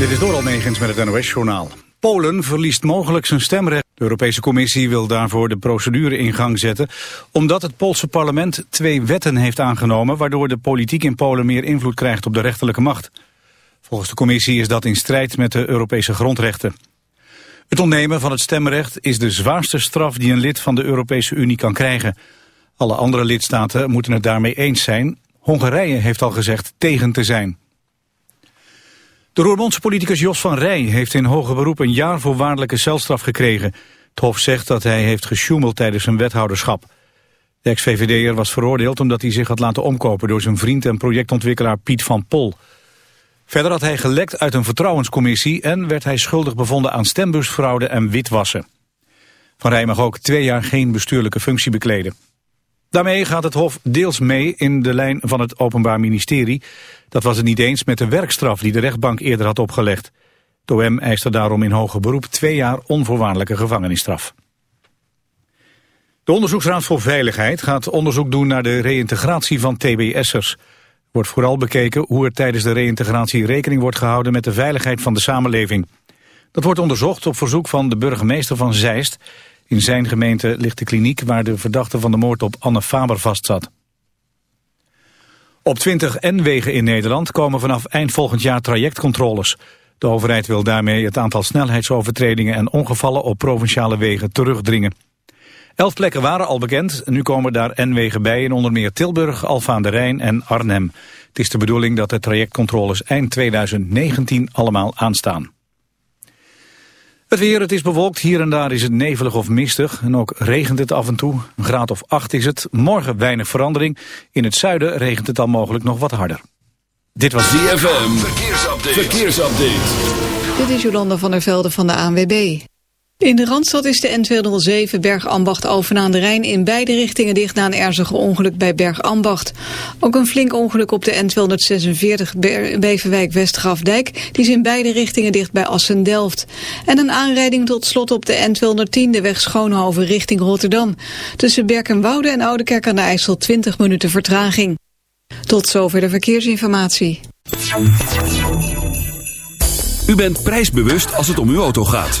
Dit is door Almegens met het NOS-journaal. Polen verliest mogelijk zijn stemrecht. De Europese Commissie wil daarvoor de procedure in gang zetten... omdat het Poolse parlement twee wetten heeft aangenomen... waardoor de politiek in Polen meer invloed krijgt op de rechterlijke macht. Volgens de Commissie is dat in strijd met de Europese grondrechten. Het ontnemen van het stemrecht is de zwaarste straf... die een lid van de Europese Unie kan krijgen. Alle andere lidstaten moeten het daarmee eens zijn. Hongarije heeft al gezegd tegen te zijn. De Roermondse politicus Jos van Rij heeft in hoger beroep een jaar voorwaardelijke celstraf gekregen. Het Hof zegt dat hij heeft gesjoemeld tijdens zijn wethouderschap. De ex-VVD'er was veroordeeld omdat hij zich had laten omkopen door zijn vriend en projectontwikkelaar Piet van Pol. Verder had hij gelekt uit een vertrouwenscommissie en werd hij schuldig bevonden aan stembusfraude en witwassen. Van Rij mag ook twee jaar geen bestuurlijke functie bekleden. Daarmee gaat het Hof deels mee in de lijn van het Openbaar Ministerie. Dat was het niet eens met de werkstraf die de rechtbank eerder had opgelegd. De OM eiste daarom in hoger beroep twee jaar onvoorwaardelijke gevangenisstraf. De Onderzoeksraad voor Veiligheid gaat onderzoek doen naar de reïntegratie van TBS'ers. Wordt vooral bekeken hoe er tijdens de reïntegratie rekening wordt gehouden met de veiligheid van de samenleving. Dat wordt onderzocht op verzoek van de burgemeester van Zeist in zijn gemeente ligt de kliniek waar de verdachte van de moord op Anne Faber vastzat. Op 20 N-wegen in Nederland komen vanaf eind volgend jaar trajectcontroles. De overheid wil daarmee het aantal snelheidsovertredingen en ongevallen op provinciale wegen terugdringen. Elf plekken waren al bekend, nu komen daar N-wegen bij in onder meer Tilburg, Alfa aan de Rijn en Arnhem. Het is de bedoeling dat de trajectcontroles eind 2019 allemaal aanstaan. Het weer, het is bewolkt. Hier en daar is het nevelig of mistig. En ook regent het af en toe. Een graad of 8 is het. Morgen weinig verandering. In het zuiden regent het dan mogelijk nog wat harder. Dit was DFM. Verkeersupdate. Verkeersupdate. Dit is Jolanda van der Velde van de ANWB. In de Randstad is de N207 Bergambacht Alphen aan de Rijn in beide richtingen dicht na een ernstige ongeluk bij Bergambacht. Ook een flink ongeluk op de N246 Beverwijk Westgrafdijk, die is in beide richtingen dicht bij Assen-Delft. En een aanrijding tot slot op de N210 de weg Schoonhoven richting Rotterdam. Tussen Berkenwoude en Oudekerk aan de IJssel 20 minuten vertraging. Tot zover de verkeersinformatie. U bent prijsbewust als het om uw auto gaat.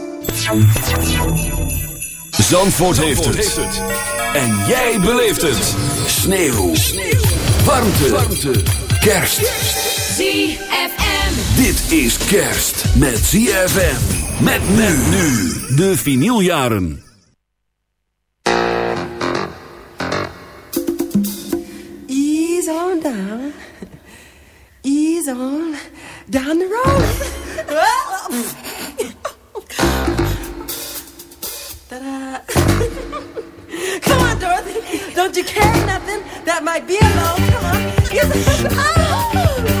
Zandvoort, heeft, het. En jij beleeft het. Sneeuw. Sneeuw. Warmte. Warmte. Kerst. ZFM. Dit is kerst met ZFM. Met men nu. De vinyljaren. Ease on down. Ease on down the road. Come on, Dorothy. Don't you carry nothing that might be a alone? Come on. Oh!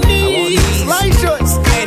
these, light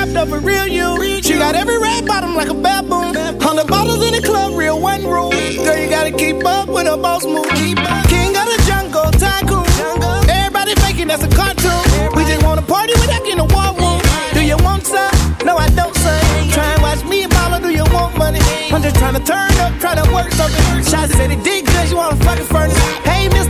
Brand up a real you. She got every red bottom like a baboon. Hundred bottles in the club, real one rule. Girl, you gotta keep up with a boss move. King of the jungle, tycoon. Everybody faking that's a cartoon. We just wanna party without getting a war room. Do you want some? No, I don't, son. Try and watch me and mama, do you want money? I'm just trying to turn up, trying to work something. Shots said it did good, you wanna fucking furnace. Hey, mister,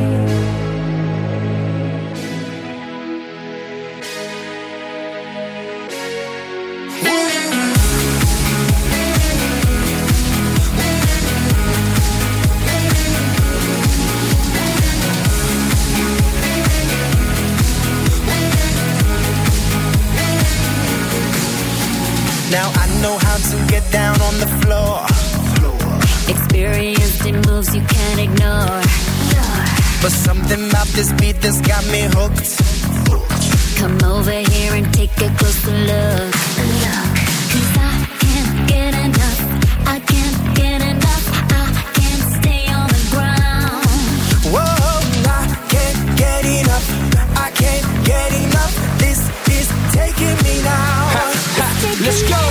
Down on the floor. Experienced in moves you can't ignore. But something about this beat that's got me hooked. Come over here and take a closer look. Cause I can't get enough. I can't get enough. I can't stay on the ground. Whoa, I can't get enough. I can't get enough. This is taking me now. Let's go.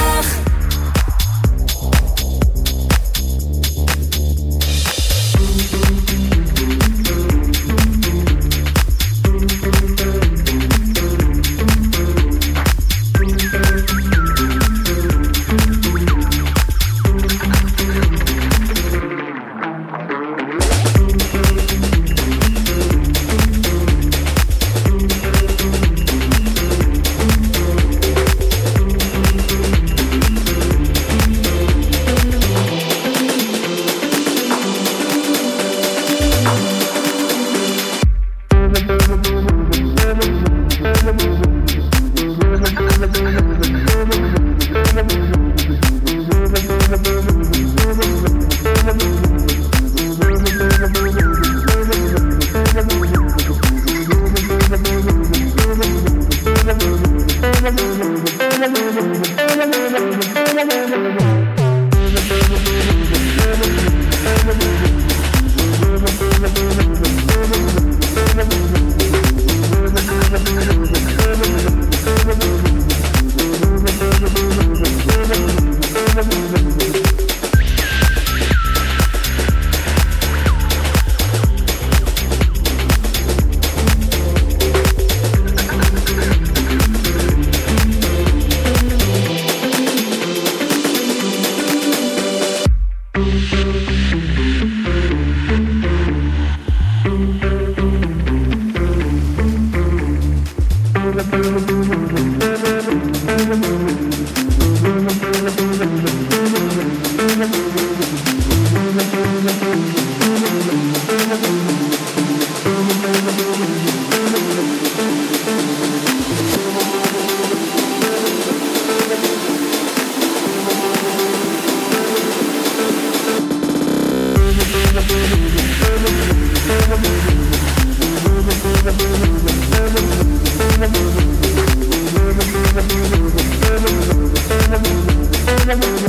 I'm.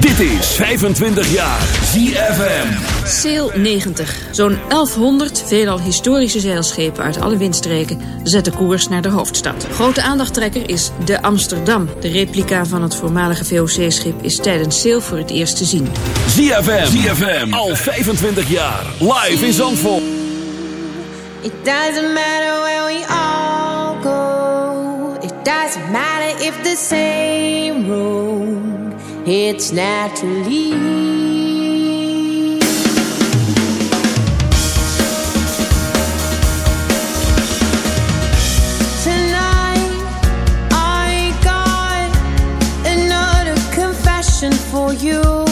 Dit is 25 jaar ZFM. Sail 90. Zo'n 1100 veelal historische zeilschepen uit alle windstreken zetten koers naar de hoofdstad. Grote aandachttrekker is de Amsterdam. De replica van het voormalige VOC-schip is tijdens Sail voor het eerst te zien. ZFM. ZFM. Al 25 jaar. Live in Zandvoort. It doesn't matter where we all go. It doesn't matter if the same road. It's naturally. Tonight, I got another confession for you.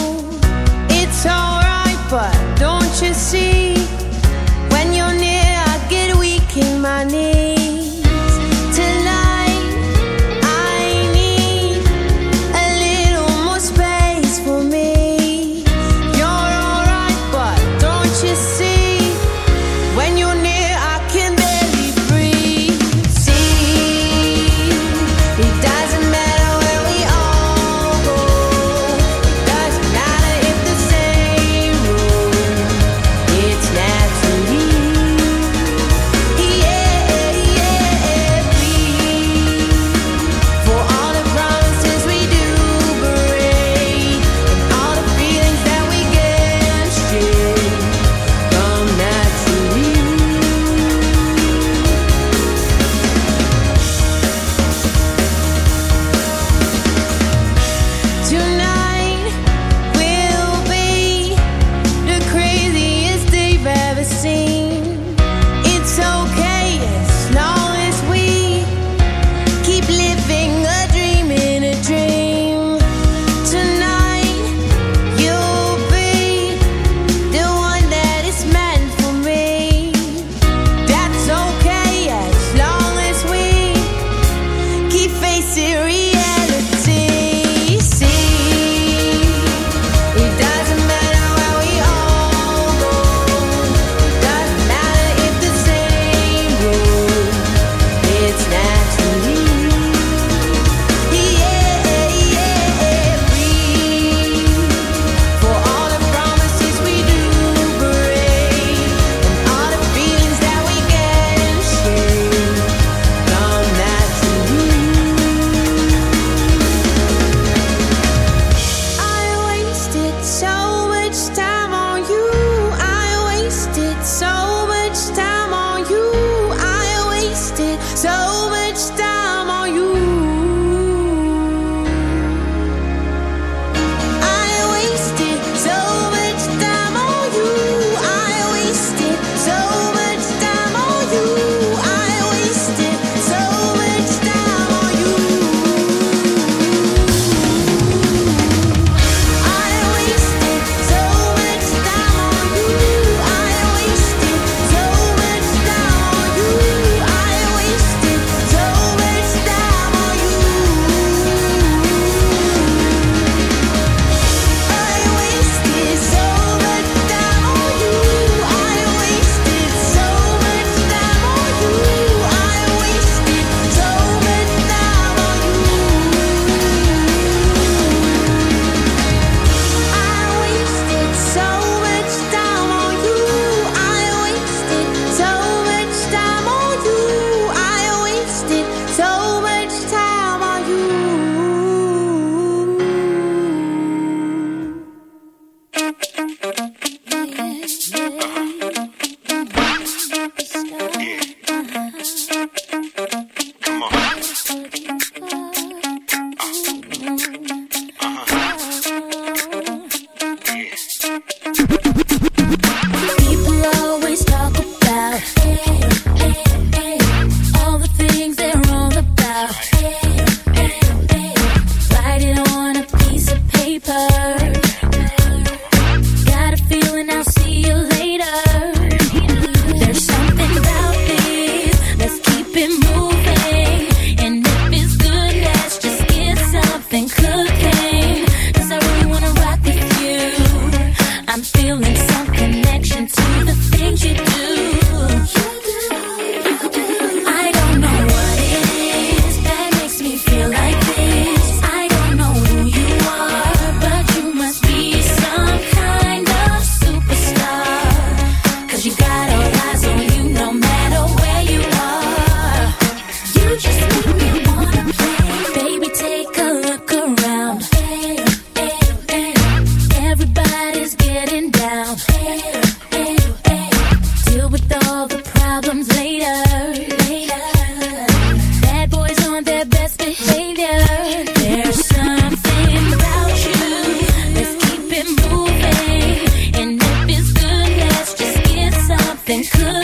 Something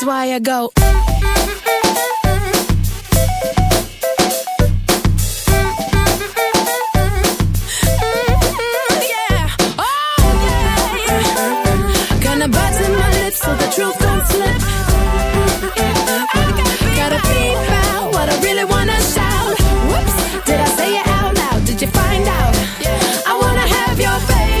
that's why I go. Oh, so the truth don't slip. Gotta out what I really wanna shout. Whoops, did I say it out loud? Did you find out? I wanna have your baby.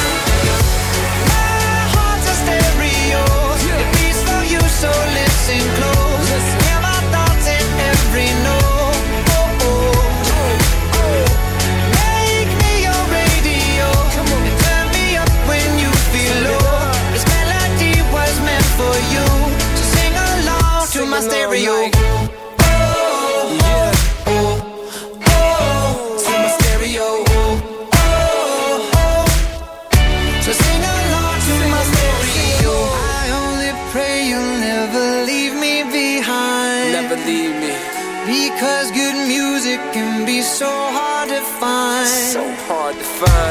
sim close. Hard